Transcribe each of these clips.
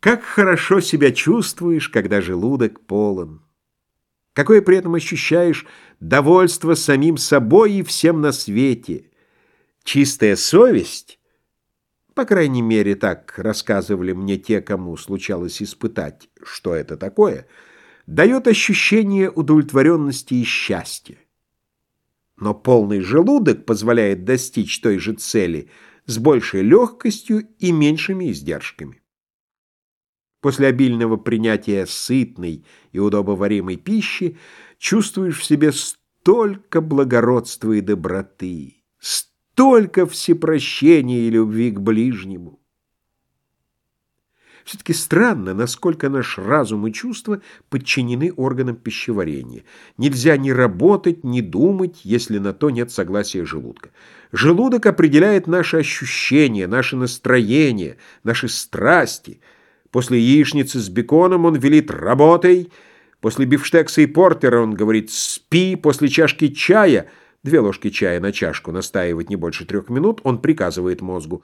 Как хорошо себя чувствуешь, когда желудок полон. Какое при этом ощущаешь довольство самим собой и всем на свете. Чистая совесть, по крайней мере, так рассказывали мне те, кому случалось испытать, что это такое, дает ощущение удовлетворенности и счастья. Но полный желудок позволяет достичь той же цели с большей легкостью и меньшими издержками. После обильного принятия сытной и удобоваримой пищи чувствуешь в себе столько благородства и доброты, столько всепрощения и любви к ближнему. Все-таки странно, насколько наш разум и чувства подчинены органам пищеварения. Нельзя ни работать, ни думать, если на то нет согласия желудка. Желудок определяет наши ощущения, наше настроение, наши страсти – После яичницы с беконом он велит «работай», после бифштекса и портера он говорит «спи», после чашки чая, две ложки чая на чашку настаивать не больше трех минут, он приказывает мозгу.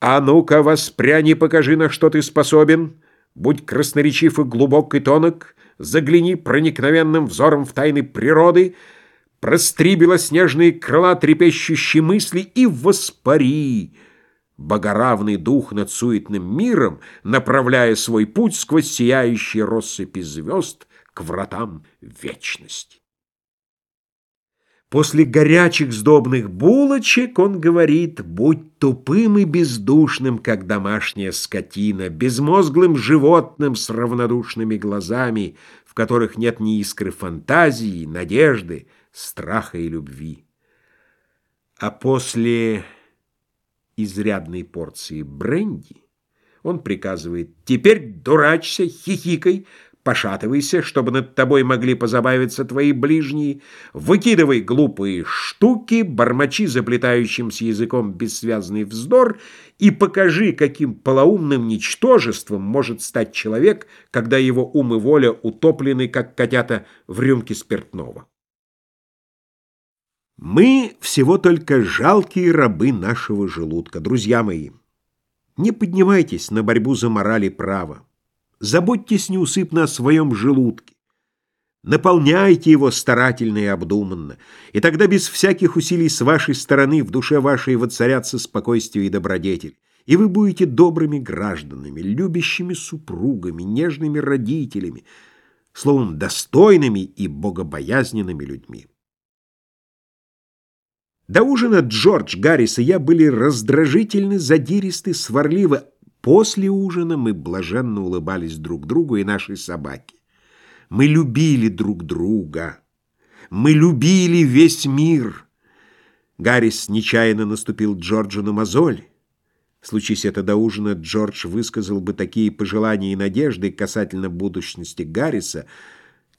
«А ну-ка, воспряни, покажи, на что ты способен, будь красноречив и глубок и тонок, загляни проникновенным взором в тайны природы», простри белоснежные крыла трепещущие мысли и воспари, богоравный дух над суетным миром, направляя свой путь сквозь сияющие россыпи звезд к вратам вечности. После горячих сдобных булочек он говорит, будь тупым и бездушным, как домашняя скотина, безмозглым животным с равнодушными глазами, в которых нет ни искры фантазии, надежды, страха и любви. А после изрядной порции бренди, он приказывает «Теперь дурачься, хихикай, пошатывайся, чтобы над тобой могли позабавиться твои ближние, выкидывай глупые штуки, бормочи заплетающимся языком бессвязный вздор и покажи, каким полоумным ничтожеством может стать человек, когда его ум и воля утоплены, как котята в рюмке спиртного». Мы всего только жалкие рабы нашего желудка, друзья мои. Не поднимайтесь на борьбу за мораль и право. Заботьтесь неусыпно о своем желудке. Наполняйте его старательно и обдуманно, и тогда без всяких усилий с вашей стороны в душе вашей воцарятся спокойствие и добродетель, и вы будете добрыми гражданами, любящими супругами, нежными родителями, словом, достойными и богобоязненными людьми. До ужина Джордж, Гаррис и я были раздражительны, задиристы, сварливы. После ужина мы блаженно улыбались друг другу и нашей собаке. Мы любили друг друга. Мы любили весь мир. Гаррис нечаянно наступил Джорджу на мозоль. Случись это до ужина, Джордж высказал бы такие пожелания и надежды касательно будущности Гарриса,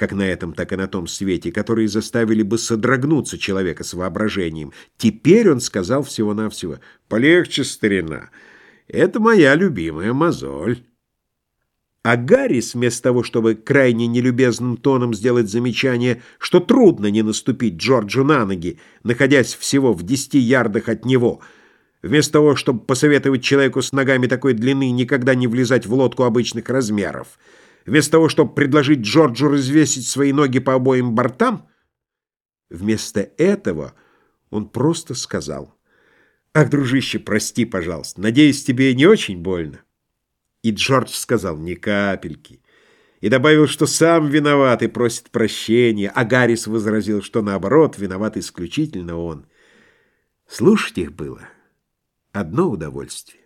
как на этом, так и на том свете, которые заставили бы содрогнуться человека с воображением. Теперь он сказал всего-навсего «Полегче, старина, это моя любимая мозоль». А Гаррис, вместо того, чтобы крайне нелюбезным тоном сделать замечание, что трудно не наступить Джорджу на ноги, находясь всего в десяти ярдах от него, вместо того, чтобы посоветовать человеку с ногами такой длины никогда не влезать в лодку обычных размеров, Вместо того, чтобы предложить Джорджу развесить свои ноги по обоим бортам, вместо этого он просто сказал, «Ах, дружище, прости, пожалуйста, надеюсь, тебе не очень больно?» И Джордж сказал, «Ни капельки». И добавил, что сам виноват и просит прощения, а Гаррис возразил, что наоборот, виноват исключительно он. Слушать их было одно удовольствие.